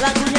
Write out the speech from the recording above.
Like